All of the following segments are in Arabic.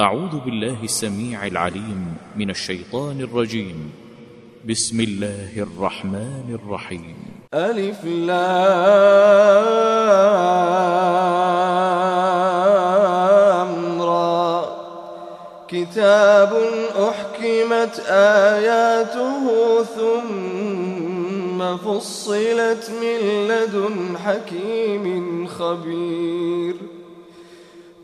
أعوذ بالله السميع العليم من الشيطان الرجيم. بسم الله الرحمن الرحيم. ألف لام را كتاب أحكمت آياته ثم فصلت من لدن حكيم خبير.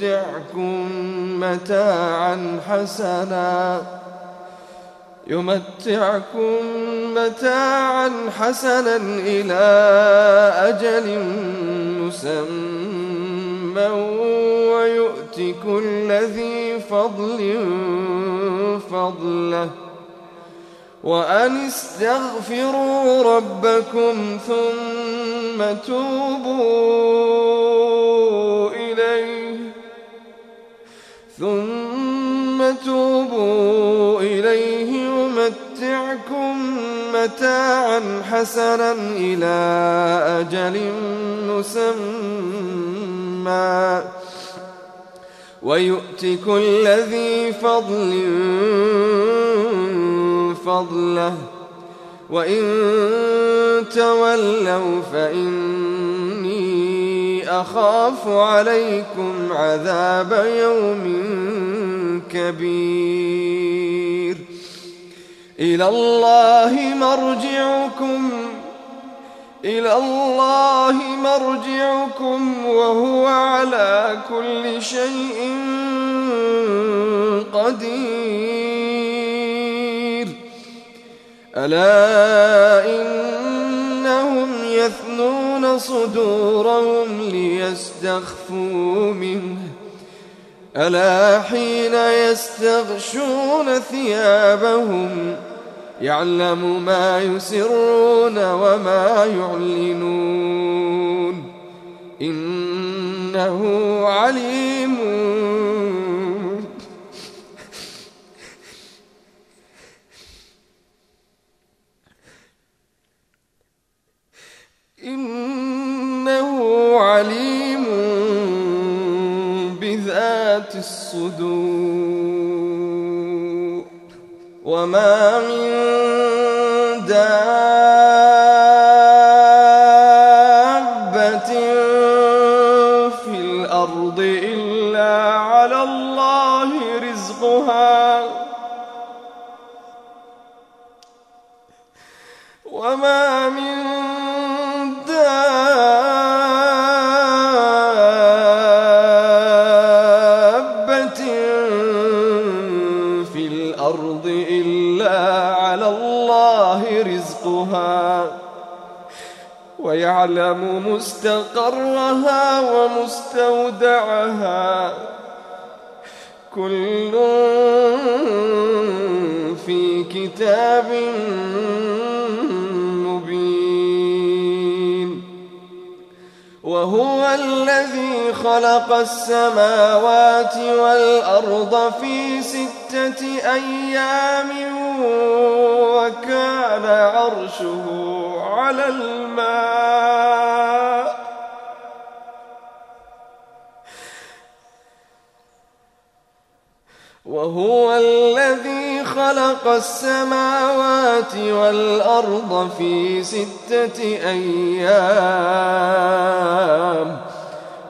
يمتعكم متاعا حسنا. يمتعكم متاعا حسنا إلى أجل مسمى. ويؤتك كل ذي فضل فضله. وأن استغفروا ربكم ثم توبوا إليه. ثم توبوا إليه يمتعكم متاعا حسنا إلى أجل مسمى. ويؤت كل ذي فضل فضله. وإن تولوا فإني أخاف عليكم عذاب يوم كبير. إلى الله مرجعكم إلى الله مرجعكم وهو على كل شيء قدير. ألا إنهم يثنون صدورهم ليستخفوا منه. ألا حين يستغشون ثيابهم يعلم ما يسرون وما يعلنون. إنه عليم عليم بذات الصدور. وما من دابة في الأرض إلا على الله رزقها. وما ويعلم مستقرها ومستودعها. كل في كتاب مبين. وهو الذي خلق السماوات والأرض في ستة أيام وكان عرشه على الماء. وهو الذي خلق السماوات والأرض في ستة أيام.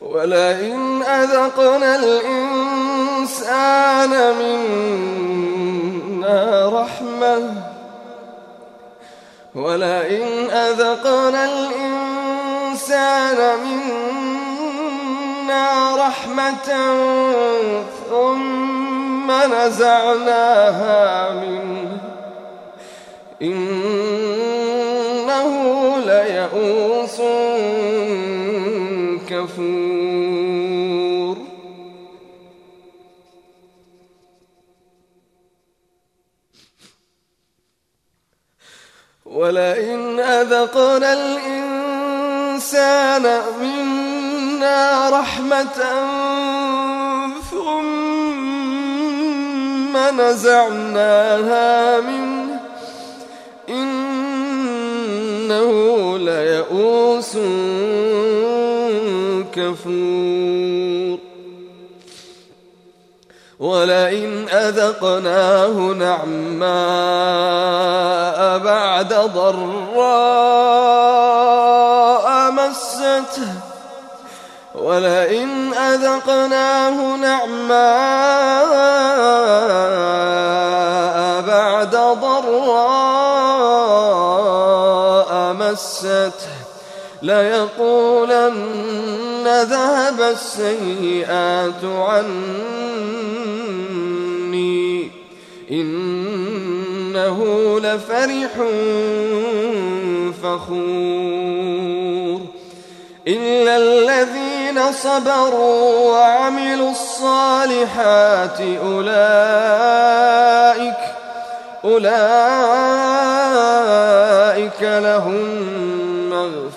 ولئن أذقنا الإنسان منا رحمة ولئن أذقنا الإنسان منا رحمة ثم نزعناها منه إنه ليئوس كفور ولئن أذقنا الإنسان منا رحمة ثم نزعناها منه إنه ليئوس كفور. ولئن أذقناه نعماء بعد ضراء مسته. ولئن أذقناه نعماء بعد ضراء مسته. ليقولن ذهب السيئات عني. إنه لفرح فخور. إلا الذين صبروا وعملوا الصالحات أولئك أولئك لهم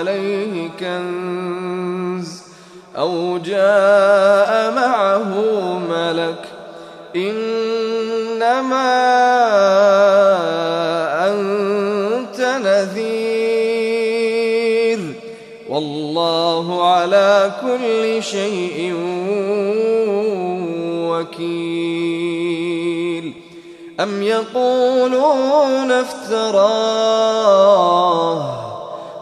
عليه كنز أو جاء معه ملك إنما أنت نذير والله على كل شيء وكيل أم يقولون افتراه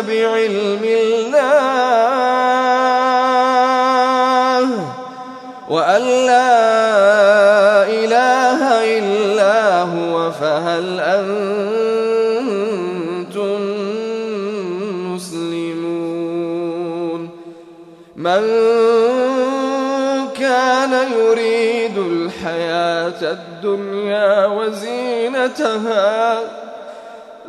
بعلم الله وأن لا إله إلا هو فهل أنتم مسلمون من كان يريد الحياة الدنيا وزينتها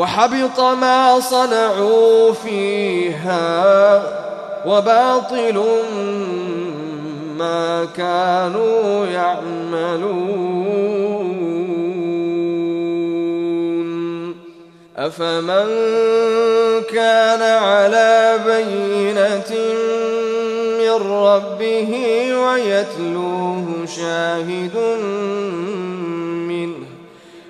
وحبط ما صنعوا فيها وباطل ما كانوا يعملون. أفمن كان على بينة من ربه ويتلوه شاهد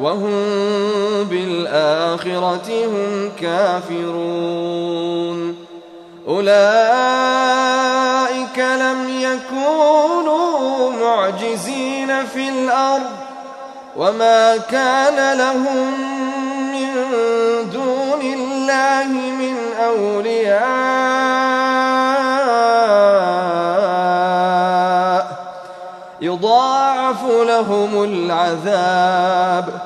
وهم بالآخرة هم كافرون. أولئك لم يكونوا معجزين في الأرض. وما كان لهم من دون الله من أولياء. يضاعف لهم العذاب.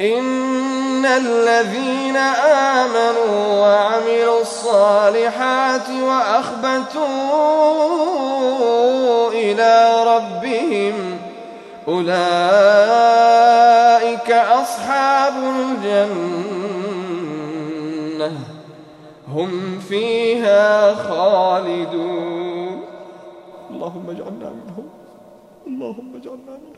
إن الذين آمنوا وعملوا الصالحات وأخبتوا إلى ربهم أولئك أصحاب الجنة. هم فيها خالدون. اللهم اجعلنا منهم. اللهم اجعلنا منهم.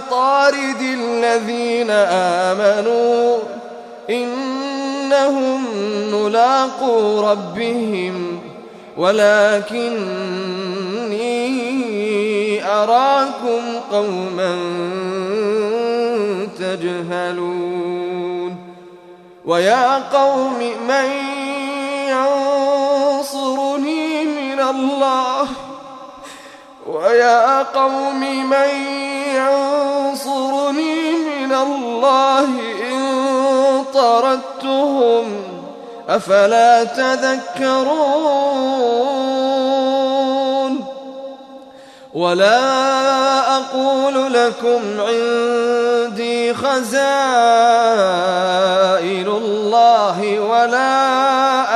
بطارد الذين آمنوا إنهم ملاقو ربهم ولكني أراكم قوما تجهلون ويا قوم من ينصرني من الله ويا قوم من ينصرني الله إن طردتهم أفلا تذكرون ولا أقول لكم عندي خزائن الله ولا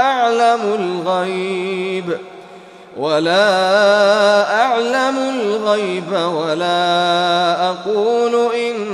أعلم الغيب ولا أعلم الغيب ولا أقول ملك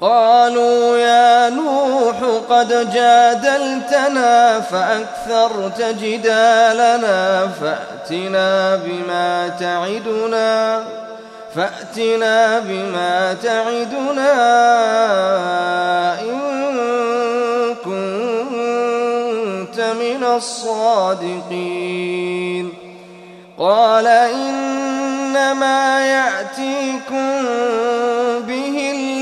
قالوا يا نوح قد جادلتنا فأكثرت جدالنا فأتنا بما تعدنا فأتنا بما تعدنا إن كنت من الصادقين. قال إنما يأتيكم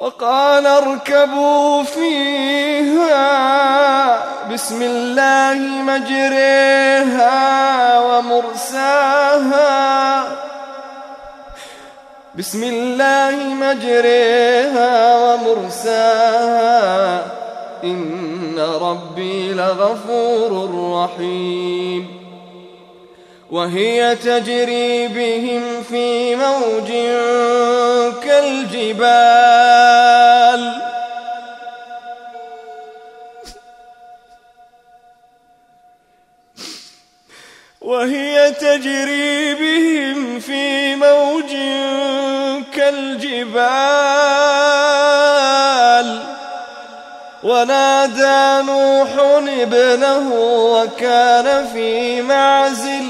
وقال اركبوا فيها بسم الله مجريها ومرساها. بسم الله مجريها ومرساها. إن ربي لغفور رحيم. وهي تجري بهم في موج كالجبال. وهي تجري بهم في موج كالجبال. ونادى نوح ابنه وكان في معزل.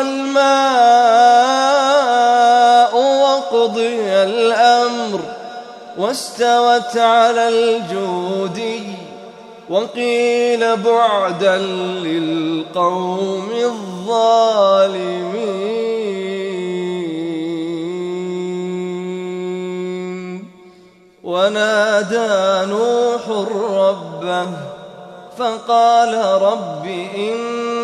الماء وقضي الأمر واستوت على الجودي وقيل بعدا للقوم الظالمين. ونادى نوح ربه فقال رب إن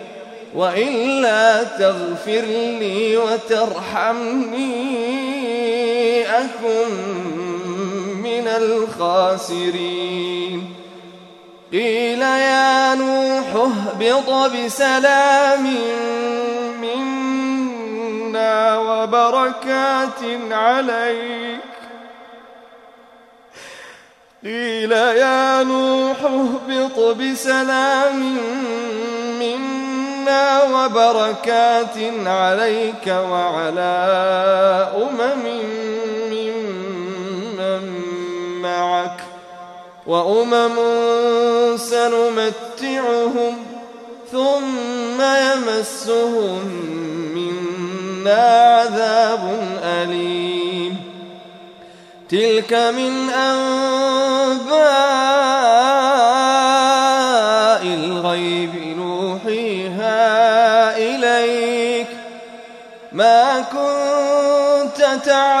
وإلا تغفر لي وترحمني أكن من الخاسرين. قيل يا نوح اهبط بسلام منا وبركات عليك. قيل يا نوح اهبط بسلام منا وبركات عليك وعلى أمم ممن معك وأمم سنمتعهم ثم يمسهم منا عذاب أليم تلك من أنباء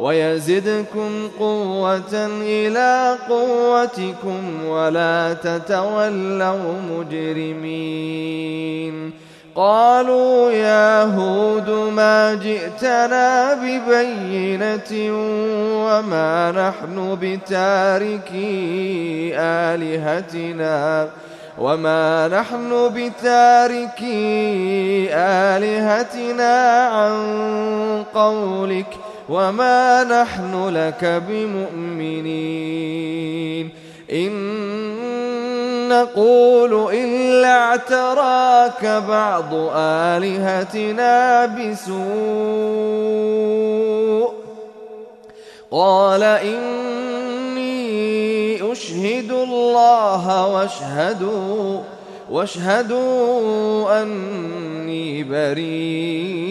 ويزدكم قوة إلى قوتكم ولا تتولوا مجرمين. قالوا يا هود ما جئتنا ببينة وما نحن بتاركي آلهتنا وما نحن بتاركي آلهتنا عن قولك وما نحن لك بمؤمنين إن نقول إلا اعتراك بعض آلهتنا بسوء قال إني أشهد الله واشهدوا واشهدوا أني بريء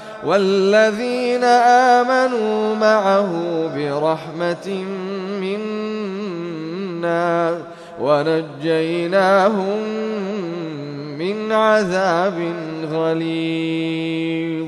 والذين آمنوا معه برحمة منا ونجيناهم من عذاب غليظ.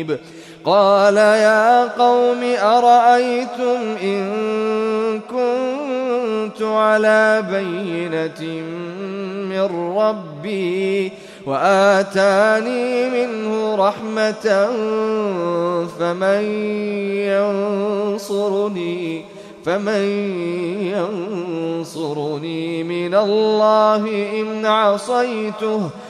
مريب قال يا قوم أرأيتم إن كنت على بينة من ربي وآتاني منه رحمة فمن ينصرني فمن ينصرني من الله إن عصيته.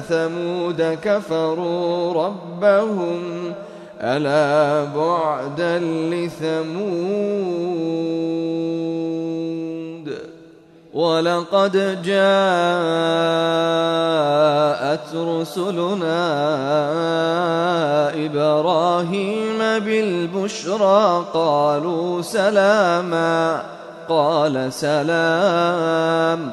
ثمود كفروا ربهم ألا بعدا لثمود ولقد جاءت رسلنا إبراهيم بالبشرى قالوا سلاما قال سلام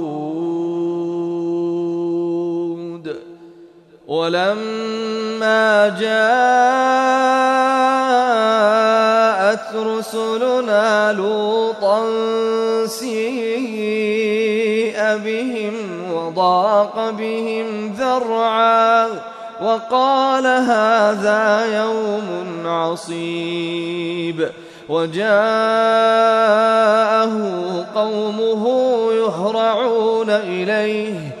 ولما جاءت رسلنا لوطا سيئ بهم وضاق بهم ذرعا وقال هذا يوم عصيب وجاءه قومه يهرعون إليه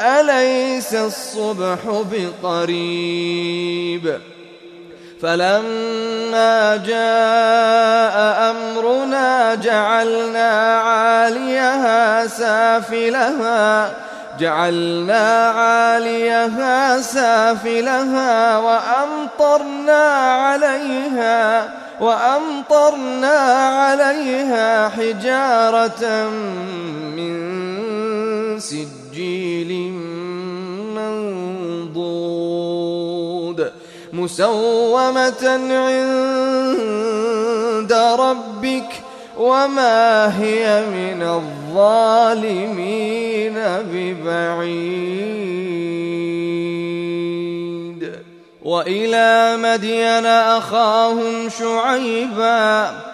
أليس الصبح بقريب؟ فلما جاء أمرنا جعلنا عاليها سافلها جعلنا عاليها سافلها وأمطرنا عليها وأمطرنا عليها حجارة من سجيل منضود مسومة عند ربك وما هي من الظالمين ببعيد وإلى مدين أخاهم شعيبا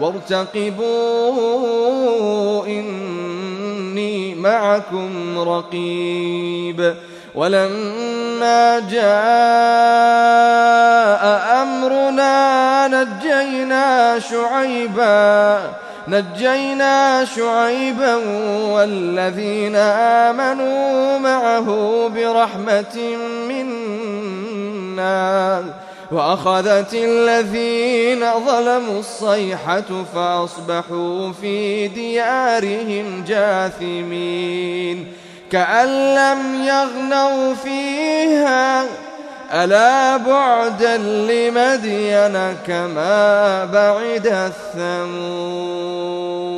وارتقبوا إني معكم رقيب. ولما جاء أمرنا نجينا شعيبا نجينا شعيبا والذين آمنوا معه برحمة منا. وأخذت الذين ظلموا الصيحة فأصبحوا في ديارهم جاثمين كأن لم يغنوا فيها ألا بعدا لمدين كما بعد الثمود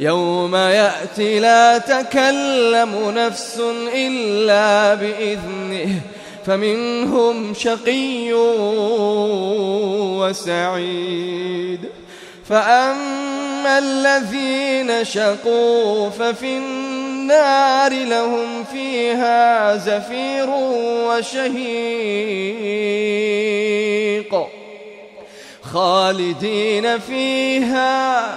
يوم يأتي لا تكلم نفس إلا بإذنه فمنهم شقي وسعيد. فأما الذين شقوا ففي النار لهم فيها زفير وشهيق خالدين فيها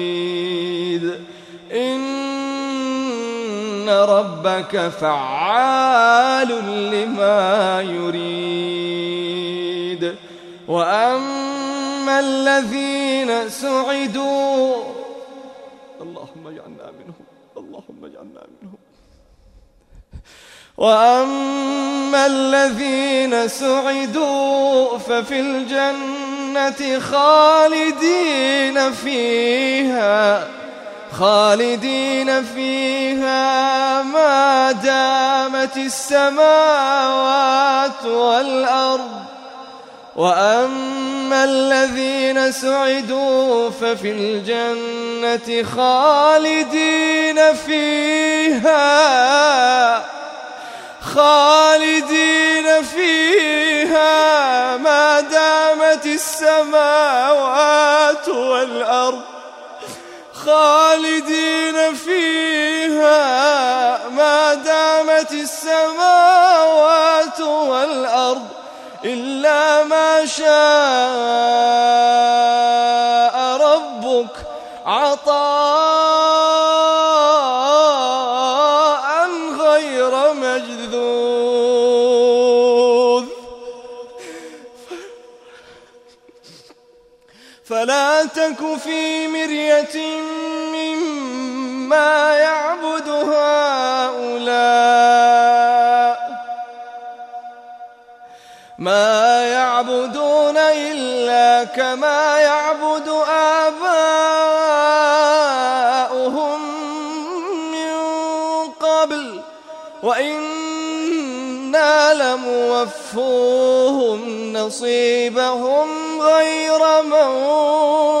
ربك فعال لما يريد. وأما الذين سعدوا اللهم اجعلنا منهم اللهم اجعلنا منهم. وأما الذين سعدوا ففي الجنة خالدين فيها. خالدين فيها ما دامت السماوات والأرض. وأما الذين سعدوا ففي الجنة خالدين فيها. خالدين فيها ما دامت السماوات والأرض. خالدين فيها ما دامت السماوات والأرض إلا ما شاء مما يعبد هؤلاء ما يعبدون إلا كما يعبد آباؤهم من قبل وإن إنا لموفوهم نصيبهم غير منقوص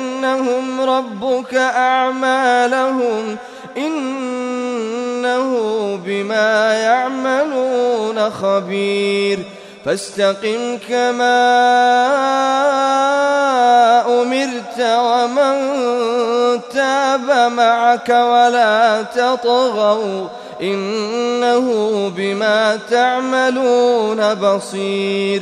ليوفينهم ربك أعمالهم إنه بما يعملون خبير فاستقم كما أمرت ومن تاب معك ولا تطغوا إنه بما تعملون بصير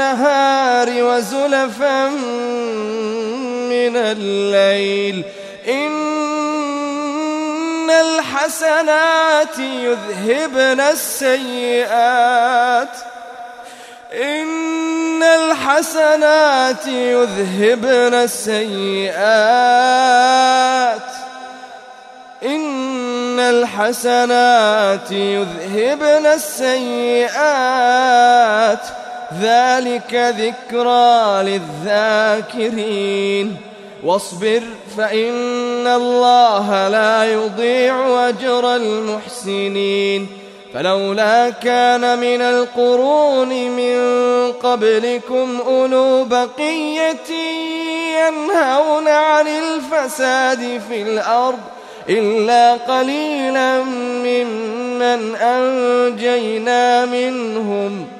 النهار وزلفا من الليل. إن الحسنات يذهبن السيئات. إن الحسنات يذهبن السيئات. إن الحسنات يذهبن السيئات. ذلك ذكرى للذاكرين. واصبر فإن الله لا يضيع أجر المحسنين. فلولا كان من القرون من قبلكم أولو بقية ينهون عن الفساد في الأرض إلا قليلا ممن أنجينا منهم.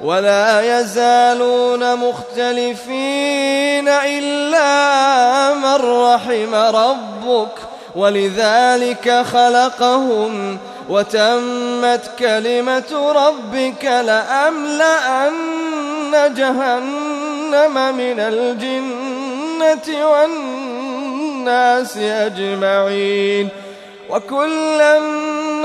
ولا يزالون مختلفين إلا من رحم ربك ولذلك خلقهم وتمت كلمة ربك لأملأن جهنم من الجنة والناس أجمعين. وكلا